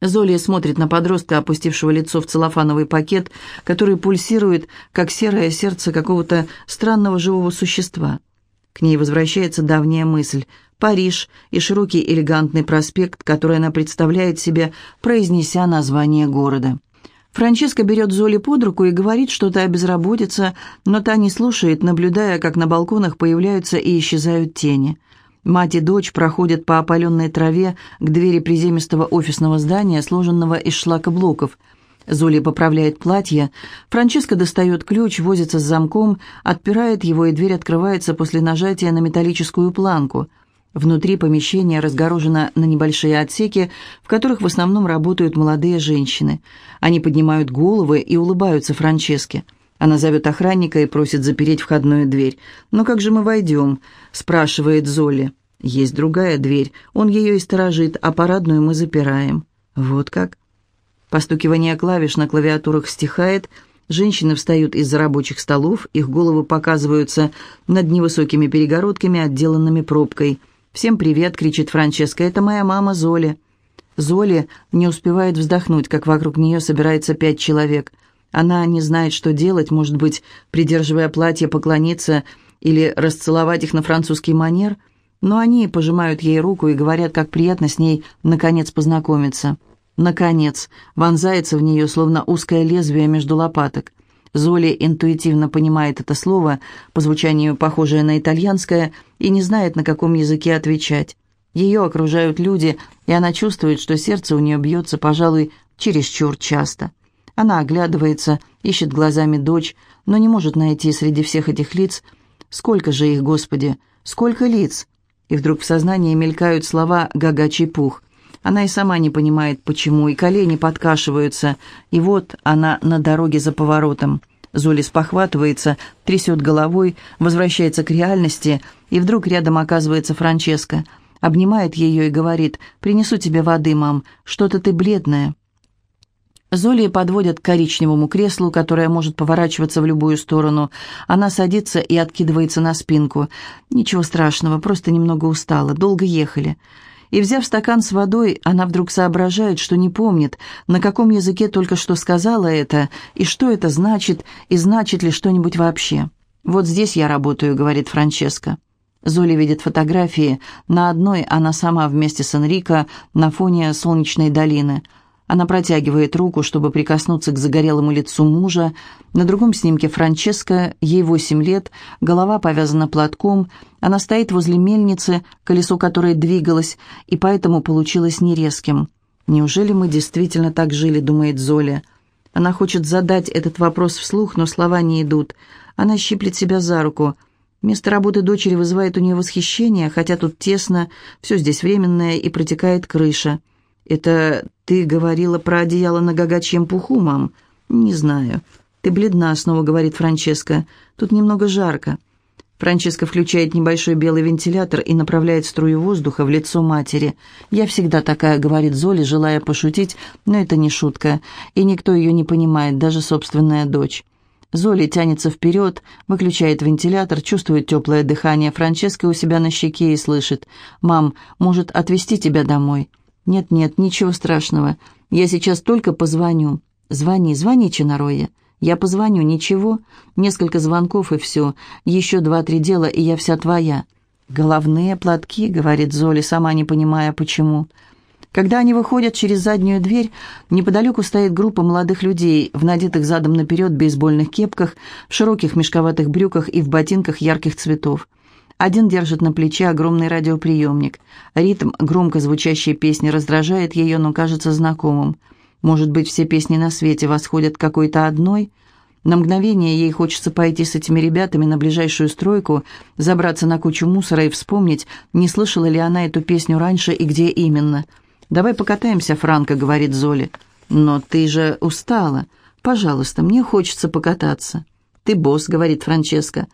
Золи смотрит на подростка, опустившего лицо в целлофановый пакет, который пульсирует, как серое сердце какого-то странного живого существа. К ней возвращается давняя мысль – Париж и широкий элегантный проспект, который она представляет себе, произнеся название города. Франческа берет Золи под руку и говорит что-то о безработице, но та не слушает, наблюдая, как на балконах появляются и исчезают тени – Мать и дочь проходят по опаленной траве к двери приземистого офисного здания, сложенного из шлакоблоков. Золи поправляет платье. Франческа достает ключ, возится с замком, отпирает его, и дверь открывается после нажатия на металлическую планку. Внутри помещения разгорожено на небольшие отсеки, в которых в основном работают молодые женщины. Они поднимают головы и улыбаются Франческе. Она зовет охранника и просит запереть входную дверь. «Но как же мы войдем?» – спрашивает Золи. «Есть другая дверь. Он ее и сторожит, а парадную мы запираем». «Вот как?» Постукивание клавиш на клавиатурах стихает. Женщины встают из-за рабочих столов, их головы показываются над невысокими перегородками, отделанными пробкой. «Всем привет!» – кричит Франческа. «Это моя мама Золи». Золи не успевает вздохнуть, как вокруг нее собирается пять человек – она не знает, что делать, может быть, придерживая платье, поклониться или расцеловать их на французский манер, но они пожимают ей руку и говорят, как приятно с ней наконец познакомиться. Наконец, вонзается в нее, словно узкое лезвие между лопаток. Золи интуитивно понимает это слово, по звучанию похожее на итальянское, и не знает, на каком языке отвечать. Ее окружают люди, и она чувствует, что сердце у нее бьется, пожалуй, чересчур часто. Она оглядывается, ищет глазами дочь, но не может найти среди всех этих лиц. Сколько же их, Господи, сколько лиц? И вдруг в сознании мелькают слова «гагачий пух». Она и сама не понимает, почему, и колени подкашиваются. И вот она на дороге за поворотом. Золи спохватывается, трясет головой, возвращается к реальности, и вдруг рядом оказывается Франческа. Обнимает ее и говорит «Принесу тебе воды, мам, что-то ты бледная». Золи подводят к коричневому креслу, которое может поворачиваться в любую сторону. Она садится и откидывается на спинку. Ничего страшного, просто немного устала, долго ехали. И, взяв стакан с водой, она вдруг соображает, что не помнит, на каком языке только что сказала это, и что это значит, и значит ли что-нибудь вообще. «Вот здесь я работаю», — говорит Франческа. Золи видит фотографии. На одной она сама вместе с Энрико на фоне солнечной долины — она протягивает руку, чтобы прикоснуться к загорелому лицу мужа. На другом снимке Франческа, ей восемь лет, голова повязана платком. Она стоит возле мельницы, колесо которой двигалось, и поэтому получилось нерезким. «Неужели мы действительно так жили?» — думает Золя. Она хочет задать этот вопрос вслух, но слова не идут. Она щиплет себя за руку. Место работы дочери вызывает у нее восхищение, хотя тут тесно, все здесь временное и протекает крыша. «Это ты говорила про одеяло на гагачьем пуху, мам?» «Не знаю». «Ты бледна», — снова говорит Франческа. «Тут немного жарко». Франческа включает небольшой белый вентилятор и направляет струю воздуха в лицо матери. «Я всегда такая», — говорит Золи, желая пошутить, но это не шутка, и никто ее не понимает, даже собственная дочь. Золи тянется вперед, выключает вентилятор, чувствует теплое дыхание Франческа у себя на щеке и слышит. «Мам, может, отвезти тебя домой?» «Нет-нет, ничего страшного. Я сейчас только позвоню». «Звони, звони, Чинароя. Я позвоню, ничего. Несколько звонков и все. Еще два-три дела, и я вся твоя». «Головные платки», — говорит Золи, сама не понимая, почему. Когда они выходят через заднюю дверь, неподалеку стоит группа молодых людей в надетых задом наперед бейсбольных кепках, в широких мешковатых брюках и в ботинках ярких цветов. Один держит на плече огромный радиоприемник. Ритм громко звучащей песни раздражает ее, но кажется знакомым. Может быть, все песни на свете восходят какой-то одной? На мгновение ей хочется пойти с этими ребятами на ближайшую стройку, забраться на кучу мусора и вспомнить, не слышала ли она эту песню раньше и где именно. «Давай покатаемся, Франко», — говорит Золи. «Но ты же устала. Пожалуйста, мне хочется покататься». «Ты босс», — говорит Франческа.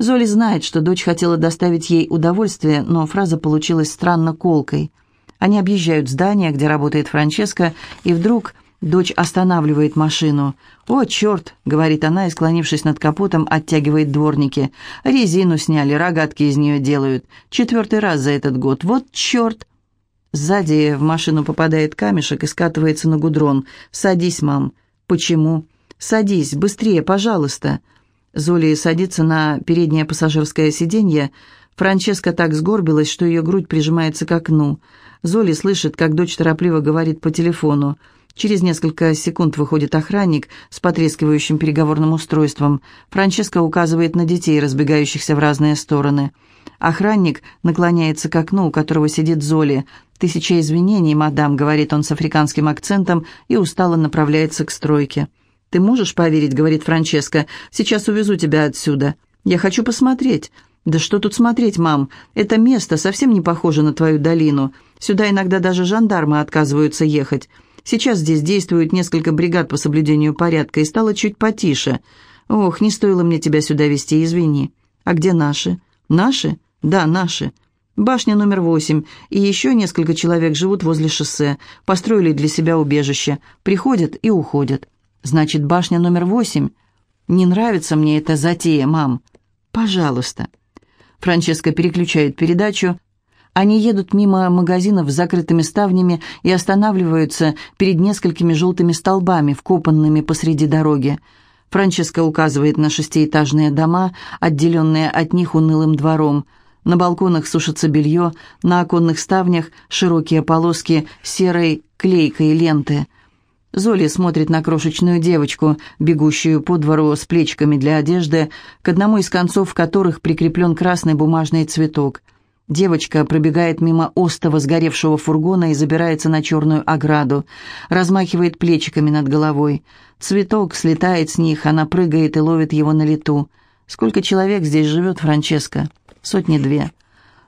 Золи знает, что дочь хотела доставить ей удовольствие, но фраза получилась странно колкой. Они объезжают здание, где работает Франческа, и вдруг дочь останавливает машину. «О, черт!» — говорит она и, склонившись над капотом, оттягивает дворники. «Резину сняли, рогатки из нее делают. Четвертый раз за этот год. Вот черт!» Сзади в машину попадает камешек и скатывается на гудрон. «Садись, мам». «Почему?» «Садись, быстрее, пожалуйста». Золи садится на переднее пассажирское сиденье. Франческа так сгорбилась, что ее грудь прижимается к окну. Золи слышит, как дочь торопливо говорит по телефону. Через несколько секунд выходит охранник с потрескивающим переговорным устройством. Франческа указывает на детей, разбегающихся в разные стороны. Охранник наклоняется к окну, у которого сидит Золи. «Тысяча извинений, мадам», — говорит он с африканским акцентом и устало направляется к стройке. «Ты можешь поверить», — говорит Франческа, — «сейчас увезу тебя отсюда. Я хочу посмотреть». «Да что тут смотреть, мам? Это место совсем не похоже на твою долину. Сюда иногда даже жандармы отказываются ехать. Сейчас здесь действуют несколько бригад по соблюдению порядка, и стало чуть потише. Ох, не стоило мне тебя сюда везти, извини. А где наши? Наши? Да, наши. Башня номер восемь, и еще несколько человек живут возле шоссе, построили для себя убежище, приходят и уходят. Значит, башня номер восемь? Не нравится мне эта затея, мам. Пожалуйста. Франческа переключает передачу. Они едут мимо магазинов с закрытыми ставнями и останавливаются перед несколькими желтыми столбами, вкопанными посреди дороги. Франческа указывает на шестиэтажные дома, отделенные от них унылым двором – на балконах сушится белье, на оконных ставнях широкие полоски серой клейкой ленты. Золи смотрит на крошечную девочку, бегущую по двору с плечиками для одежды, к одному из концов которых прикреплен красный бумажный цветок. Девочка пробегает мимо остова сгоревшего фургона и забирается на черную ограду, размахивает плечиками над головой. Цветок слетает с них, она прыгает и ловит его на лету. Сколько человек здесь живет, Франческа? Сотни-две.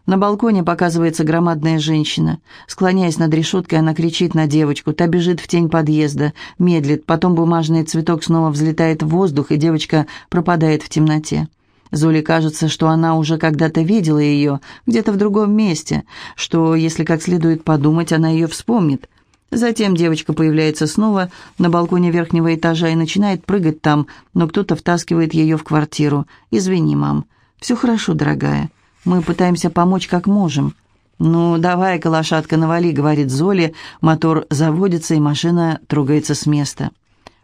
На балконе показывается громадная женщина. Склоняясь над решеткой, она кричит на девочку. Та бежит в тень подъезда, медлит, потом бумажный цветок снова взлетает в воздух, и девочка пропадает в темноте. Золе кажется, что она уже когда-то видела ее, где-то в другом месте, что, если как следует подумать, она ее вспомнит. Затем девочка появляется снова на балконе верхнего этажа и начинает прыгать там, но кто-то втаскивает ее в квартиру. «Извини, мам». «Все хорошо, дорогая. Мы пытаемся помочь как можем». «Ну, давай-ка, лошадка, навали», — говорит Золи. Мотор заводится, и машина трогается с места.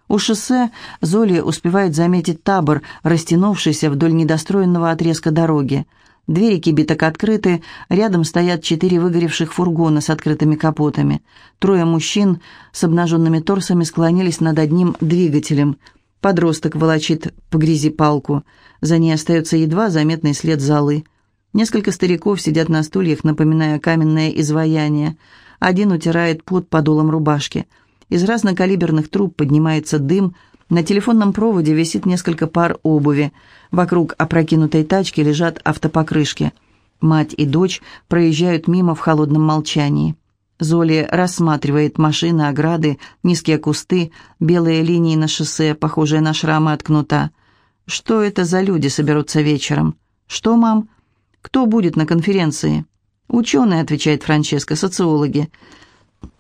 У шоссе Золи успевает заметить табор, растянувшийся вдоль недостроенного отрезка дороги. Двери кибиток открыты, рядом стоят четыре выгоревших фургона с открытыми капотами. Трое мужчин с обнаженными торсами склонились над одним двигателем — Подросток волочит по грязи палку. За ней остается едва заметный след золы. Несколько стариков сидят на стульях, напоминая каменное изваяние. Один утирает пот подолом рубашки. Из разнокалиберных труб поднимается дым. На телефонном проводе висит несколько пар обуви. Вокруг опрокинутой тачки лежат автопокрышки. Мать и дочь проезжают мимо в холодном молчании. Золи рассматривает машины, ограды, низкие кусты, белые линии на шоссе, похожие на шрамы от кнута. Что это за люди соберутся вечером? Что, мам? Кто будет на конференции? Ученые, отвечает Франческо, социологи.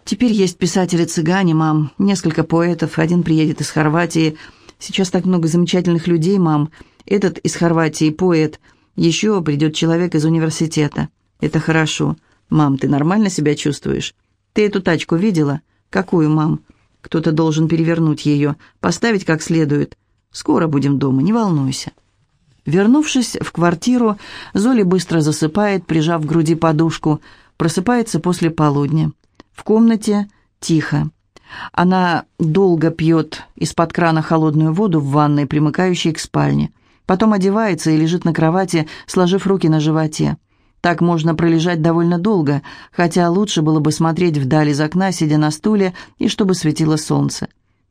Теперь есть писатели-цыгане, мам, несколько поэтов, один приедет из Хорватии. Сейчас так много замечательных людей, мам. Этот из Хорватии поэт. Еще придет человек из университета. Это хорошо. «Мам, ты нормально себя чувствуешь? Ты эту тачку видела?» «Какую, мам?» «Кто-то должен перевернуть ее, поставить как следует. Скоро будем дома, не волнуйся». Вернувшись в квартиру, Золи быстро засыпает, прижав к груди подушку. Просыпается после полудня. В комнате тихо. Она долго пьет из-под крана холодную воду в ванной, примыкающей к спальне. Потом одевается и лежит на кровати, сложив руки на животе. Так можно пролежать довольно долго, хотя лучше было бы смотреть вдаль из окна, сидя на стуле, и чтобы светило солнце.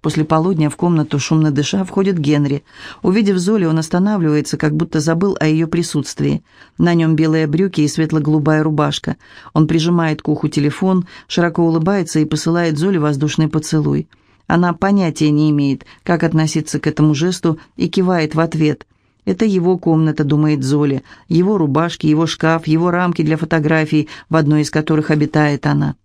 После полудня в комнату, шумно дыша, входит Генри. Увидев Золи, он останавливается, как будто забыл о ее присутствии. На нем белые брюки и светло-голубая рубашка. Он прижимает к уху телефон, широко улыбается и посылает Золе воздушный поцелуй. Она понятия не имеет, как относиться к этому жесту, и кивает в ответ – это его комната, думает Золи, его рубашки, его шкаф, его рамки для фотографий, в одной из которых обитает она.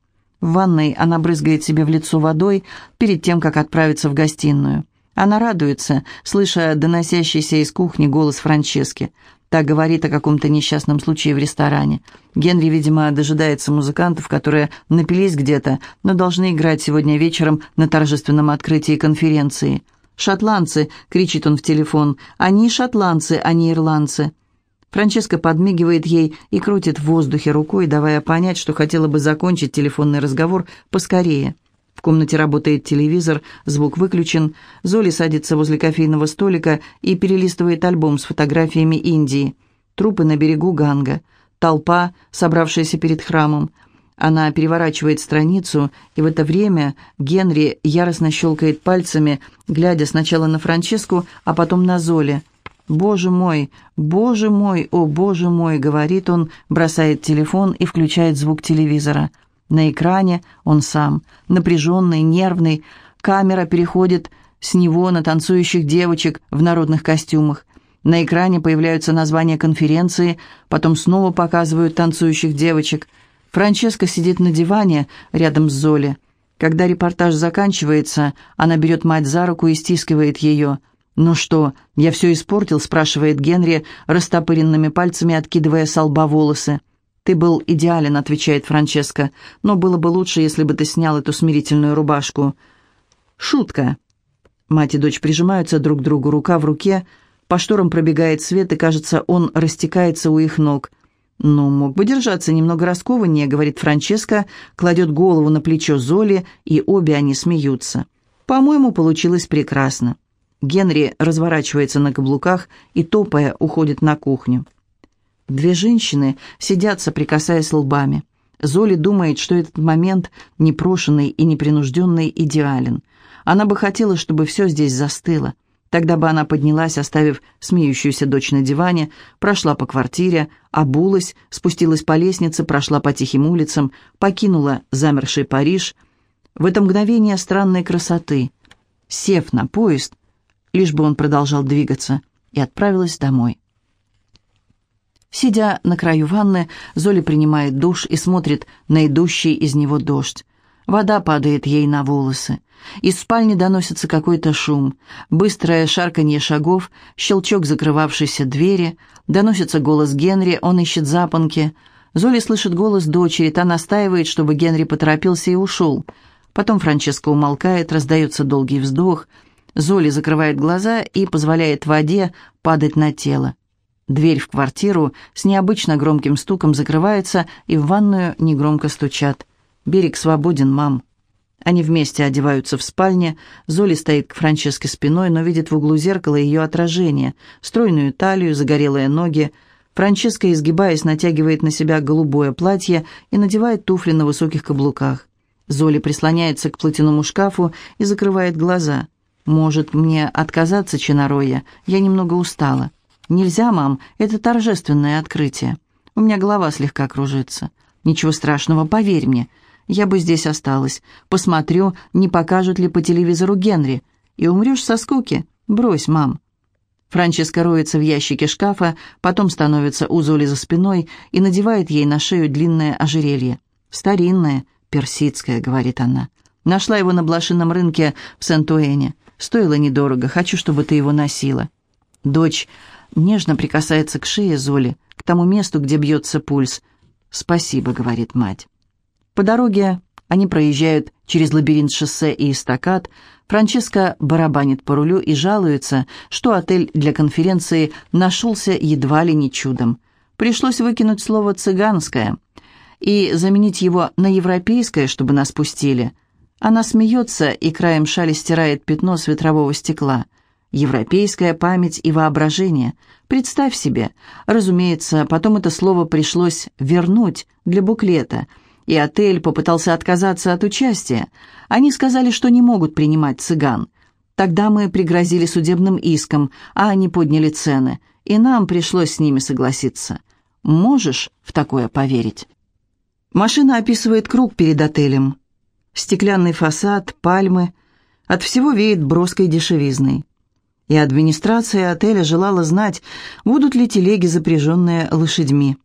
В ванной она брызгает себе в лицо водой перед тем, как отправиться в гостиную. Она радуется, слыша доносящийся из кухни голос Франчески. Так говорит о каком-то несчастном случае в ресторане. Генри, видимо, дожидается музыкантов, которые напились где-то, но должны играть сегодня вечером на торжественном открытии конференции. «Шотландцы!» — кричит он в телефон. «Они шотландцы, а не ирландцы!» Франческа подмигивает ей и крутит в воздухе рукой, давая понять, что хотела бы закончить телефонный разговор поскорее. В комнате работает телевизор, звук выключен. Золи садится возле кофейного столика и перелистывает альбом с фотографиями Индии. Трупы на берегу Ганга. Толпа, собравшаяся перед храмом. Она переворачивает страницу, и в это время Генри яростно щелкает пальцами, глядя сначала на Франческу, а потом на Золи. «Боже мой, боже мой, о боже мой!» — говорит он, бросает телефон и включает звук телевизора. На экране он сам, напряженный, нервный. Камера переходит с него на танцующих девочек в народных костюмах. На экране появляются названия конференции, потом снова показывают танцующих девочек. Франческа сидит на диване рядом с Золи. Когда репортаж заканчивается, она берет мать за руку и стискивает ее. «Ну что, я все испортил?» – спрашивает Генри, растопыренными пальцами откидывая с лба волосы. «Ты был идеален», — отвечает Франческо, «но было бы лучше, если бы ты снял эту смирительную рубашку». «Шутка». Мать и дочь прижимаются друг к другу, рука в руке. По шторам пробегает свет, и, кажется, он растекается у их ног. «Ну, мог бы держаться немного раскованнее», — говорит Франческо, кладет голову на плечо Золи, и обе они смеются. «По-моему, получилось прекрасно». Генри разворачивается на каблуках и, топая, уходит на кухню. Две женщины сидят, соприкасаясь лбами. Золи думает, что этот момент непрошенный и непринужденный идеален. Она бы хотела, чтобы все здесь застыло. Тогда бы она поднялась, оставив смеющуюся дочь на диване, прошла по квартире, обулась, спустилась по лестнице, прошла по тихим улицам, покинула замерший Париж. В это мгновение странной красоты, сев на поезд, лишь бы он продолжал двигаться, и отправилась домой. Сидя на краю ванны, Золи принимает душ и смотрит на идущий из него дождь. Вода падает ей на волосы. Из спальни доносится какой-то шум. Быстрое шарканье шагов, щелчок закрывавшейся двери. Доносится голос Генри, он ищет запонки. Золи слышит голос дочери, та настаивает, чтобы Генри поторопился и ушел. Потом Франческа умолкает, раздается долгий вздох. Золи закрывает глаза и позволяет воде падать на тело. Дверь в квартиру с необычно громким стуком закрывается, и в ванную негромко стучат. «Берег свободен, мам». Они вместе одеваются в спальне. Золи стоит к Франческе спиной, но видит в углу зеркала ее отражение. Стройную талию, загорелые ноги. Франческа, изгибаясь, натягивает на себя голубое платье и надевает туфли на высоких каблуках. Золи прислоняется к платяному шкафу и закрывает глаза. «Может, мне отказаться, Чинароя? Я немного устала». «Нельзя, мам, это торжественное открытие. У меня голова слегка кружится. Ничего страшного, поверь мне. Я бы здесь осталась. Посмотрю, не покажут ли по телевизору Генри. И умрешь со скуки? Брось, мам». Франческа роется в ящике шкафа, потом становится у Золи за спиной и надевает ей на шею длинное ожерелье. «Старинное, персидское», — говорит она. «Нашла его на блошином рынке в Сент-Уэне. Стоило недорого, хочу, чтобы ты его носила». Дочь нежно прикасается к шее Золи, к тому месту, где бьется пульс. «Спасибо», — говорит мать. По дороге они проезжают через лабиринт шоссе и эстакад. Франческа барабанит по рулю и жалуется, что отель для конференции нашелся едва ли не чудом. Пришлось выкинуть слово «цыганское» и заменить его на европейское, чтобы нас пустили. Она смеется и краем шали стирает пятно с ветрового стекла — Европейская память и воображение. Представь себе. Разумеется, потом это слово пришлось вернуть для буклета, и отель попытался отказаться от участия. Они сказали, что не могут принимать цыган. Тогда мы пригрозили судебным иском, а они подняли цены, и нам пришлось с ними согласиться. Можешь в такое поверить? Машина описывает круг перед отелем. Стеклянный фасад, пальмы. От всего веет броской дешевизной и администрация отеля желала знать, будут ли телеги, запряженные лошадьми.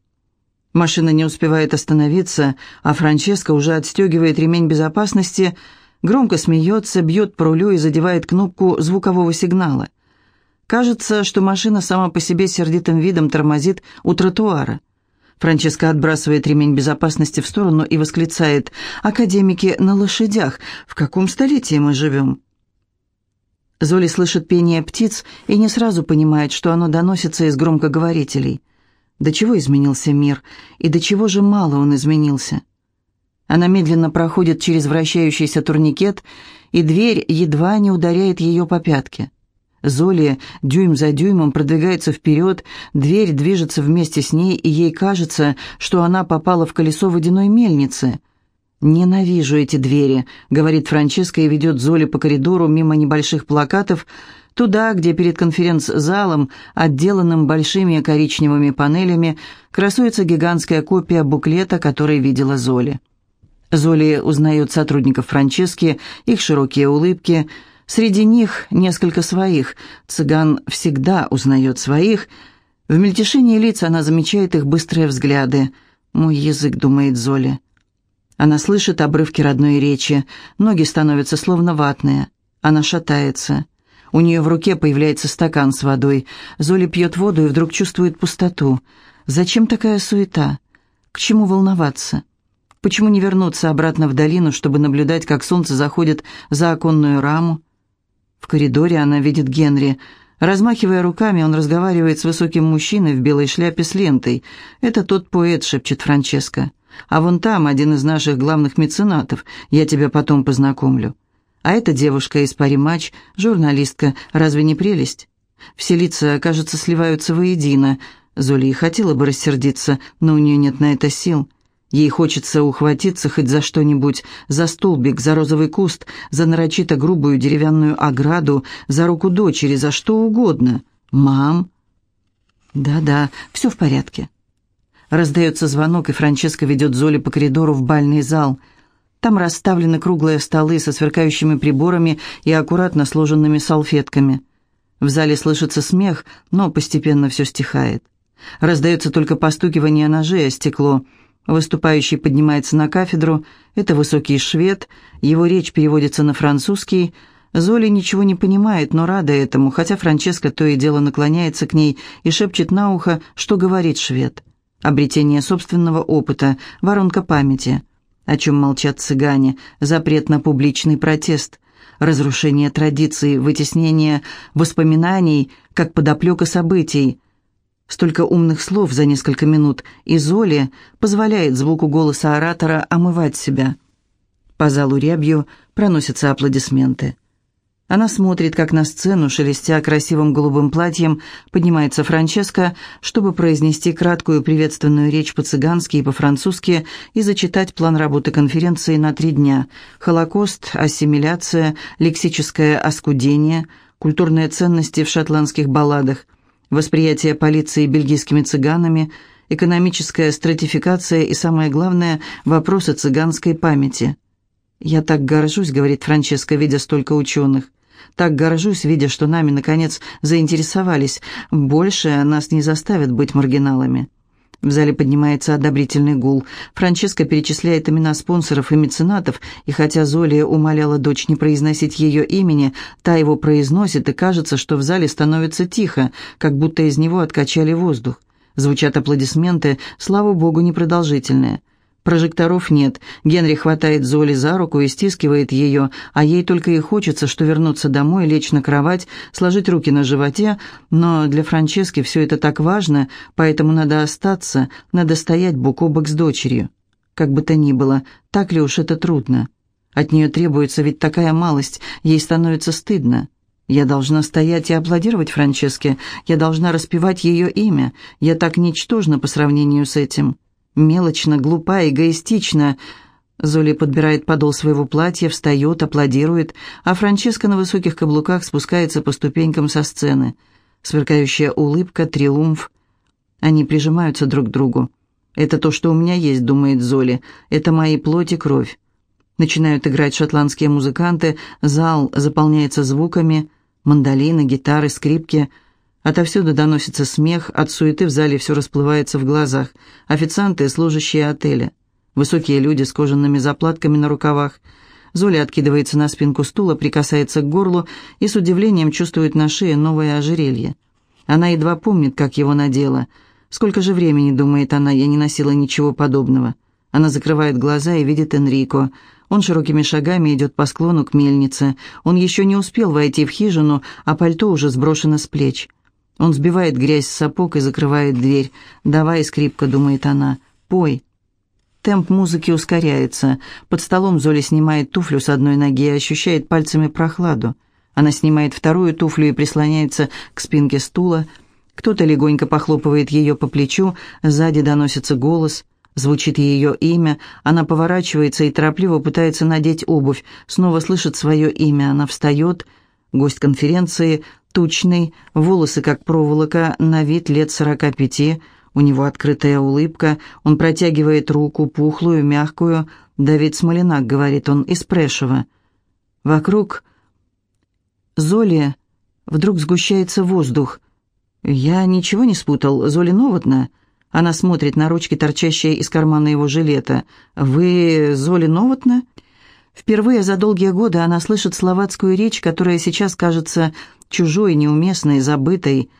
Машина не успевает остановиться, а Франческа уже отстегивает ремень безопасности, громко смеется, бьет по рулю и задевает кнопку звукового сигнала. Кажется, что машина сама по себе сердитым видом тормозит у тротуара. Франческа отбрасывает ремень безопасности в сторону и восклицает «Академики на лошадях! В каком столетии мы живем?» Золи слышит пение птиц и не сразу понимает, что оно доносится из громкоговорителей. До чего изменился мир, и до чего же мало он изменился. Она медленно проходит через вращающийся турникет, и дверь едва не ударяет ее по пятке. Золи дюйм за дюймом продвигается вперед, дверь движется вместе с ней, и ей кажется, что она попала в колесо водяной мельницы. «Ненавижу эти двери», — говорит Франческа и ведет Золи по коридору мимо небольших плакатов, туда, где перед конференц-залом, отделанным большими коричневыми панелями, красуется гигантская копия буклета, который видела Золи. Золи узнает сотрудников Франчески, их широкие улыбки — Среди них несколько своих. Цыган всегда узнает своих. В мельтешении лиц она замечает их быстрые взгляды. «Мой язык», — думает Золя. Она слышит обрывки родной речи. Ноги становятся словно ватные. Она шатается. У нее в руке появляется стакан с водой. Золя пьет воду и вдруг чувствует пустоту. Зачем такая суета? К чему волноваться? Почему не вернуться обратно в долину, чтобы наблюдать, как солнце заходит за оконную раму? В коридоре она видит Генри. Размахивая руками, он разговаривает с высоким мужчиной в белой шляпе с лентой. «Это тот поэт», — шепчет Франческа. «А вон там один из наших главных меценатов. Я тебя потом познакомлю». А эта девушка из Паримач, журналистка, разве не прелесть? Все лица, кажется, сливаются воедино. Золи хотела бы рассердиться, но у нее нет на это сил. Ей хочется ухватиться хоть за что-нибудь, за столбик, за розовый куст, за нарочито грубую деревянную ограду, за руку дочери, за что угодно. «Мам?» «Да-да, все в порядке». Раздается звонок, и Франческа ведет Золи по коридору в бальный зал. Там расставлены круглые столы со сверкающими приборами и аккуратно сложенными салфетками. В зале слышится смех, но постепенно все стихает. Раздается только постукивание ножей о стекло – Выступающий поднимается на кафедру. Это высокий швед. Его речь переводится на французский. Золи ничего не понимает, но рада этому, хотя Франческа то и дело наклоняется к ней и шепчет на ухо, что говорит швед. Обретение собственного опыта, воронка памяти. О чем молчат цыгане, запрет на публичный протест, разрушение традиций, вытеснение воспоминаний, как подоплека событий – Столько умных слов за несколько минут, и Золи позволяет звуку голоса оратора омывать себя. По залу рябью проносятся аплодисменты. Она смотрит, как на сцену, шелестя красивым голубым платьем, поднимается Франческа, чтобы произнести краткую приветственную речь по-цыгански и по-французски и зачитать план работы конференции на три дня. Холокост, ассимиляция, лексическое оскудение, культурные ценности в шотландских балладах – восприятие полиции бельгийскими цыганами, экономическая стратификация и, самое главное, вопросы цыганской памяти. «Я так горжусь», — говорит Франческа, видя столько ученых. «Так горжусь, видя, что нами, наконец, заинтересовались. Больше нас не заставят быть маргиналами». В зале поднимается одобрительный гул. Франческа перечисляет имена спонсоров и меценатов, и хотя Золия умоляла дочь не произносить ее имени, та его произносит, и кажется, что в зале становится тихо, как будто из него откачали воздух. Звучат аплодисменты, слава богу, непродолжительные. Прожекторов нет. Генри хватает Золи за руку и стискивает ее, а ей только и хочется, что вернуться домой, лечь на кровать, сложить руки на животе, но для Франчески все это так важно, поэтому надо остаться, надо стоять бок о бок с дочерью. Как бы то ни было, так ли уж это трудно? От нее требуется ведь такая малость, ей становится стыдно. Я должна стоять и аплодировать Франческе, я должна распевать ее имя, я так ничтожна по сравнению с этим. Мелочно, глупа, эгоистична. Золи подбирает подол своего платья, встает, аплодирует, а Франческа на высоких каблуках спускается по ступенькам со сцены. Сверкающая улыбка, триумф. Они прижимаются друг к другу. «Это то, что у меня есть», — думает Золи. «Это мои плоть и кровь». Начинают играть шотландские музыканты, зал заполняется звуками, мандолины, гитары, скрипки — Отовсюду доносится смех, от суеты в зале все расплывается в глазах. Официанты и служащие отеля. Высокие люди с кожаными заплатками на рукавах. Золя откидывается на спинку стула, прикасается к горлу и с удивлением чувствует на шее новое ожерелье. Она едва помнит, как его надела. Сколько же времени, думает она, я не носила ничего подобного. Она закрывает глаза и видит Энрико. Он широкими шагами идет по склону к мельнице. Он еще не успел войти в хижину, а пальто уже сброшено с плеч. Он сбивает грязь с сапог и закрывает дверь. «Давай, скрипка», — думает она, — «пой». Темп музыки ускоряется. Под столом Золя снимает туфлю с одной ноги и ощущает пальцами прохладу. Она снимает вторую туфлю и прислоняется к спинке стула. Кто-то легонько похлопывает ее по плечу, сзади доносится голос. Звучит ее имя, она поворачивается и торопливо пытается надеть обувь. Снова слышит свое имя, она встает. Гость конференции, тучный, волосы как проволока, на вид лет сорока пяти. У него открытая улыбка, он протягивает руку, пухлую, мягкую. «Давид Смолинак», — говорит он, — «из Прешева». Вокруг Золи вдруг сгущается воздух. «Я ничего не спутал, Золи Новотна?» Она смотрит на ручки, торчащие из кармана его жилета. «Вы Золи Новотна?» Впервые за долгие годы она слышит словацкую речь, которая сейчас кажется чужой, неуместной, забытой.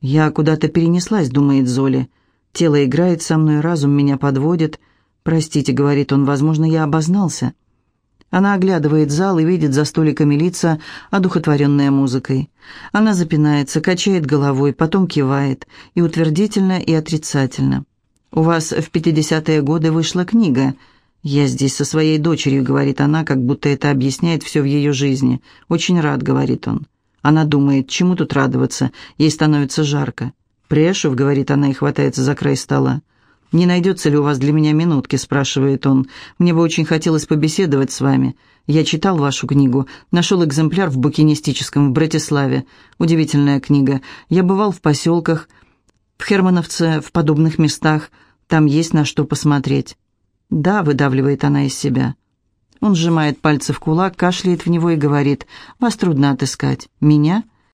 «Я куда-то перенеслась», — думает Золи. «Тело играет со мной, разум меня подводит». «Простите», — говорит он, — «возможно, я обознался». Она оглядывает зал и видит за столиками лица, одухотворенные музыкой. Она запинается, качает головой, потом кивает, и утвердительно, и отрицательно. «У вас в пятидесятые годы вышла книга. Я здесь со своей дочерью», — говорит она, как будто это объясняет все в ее жизни. «Очень рад», — говорит он. Она думает, чему тут радоваться, ей становится жарко. «Прешев», — говорит она и хватается за край стола. «Не найдется ли у вас для меня минутки?» – спрашивает он. «Мне бы очень хотелось побеседовать с вами. Я читал вашу книгу, нашел экземпляр в букинистическом в Братиславе. Удивительная книга. Я бывал в поселках, в Хермановце, в подобных местах. Там есть на что посмотреть». «Да», – выдавливает она из себя. Он сжимает пальцы в кулак, кашляет в него и говорит, «Вас трудно отыскать. Меня?»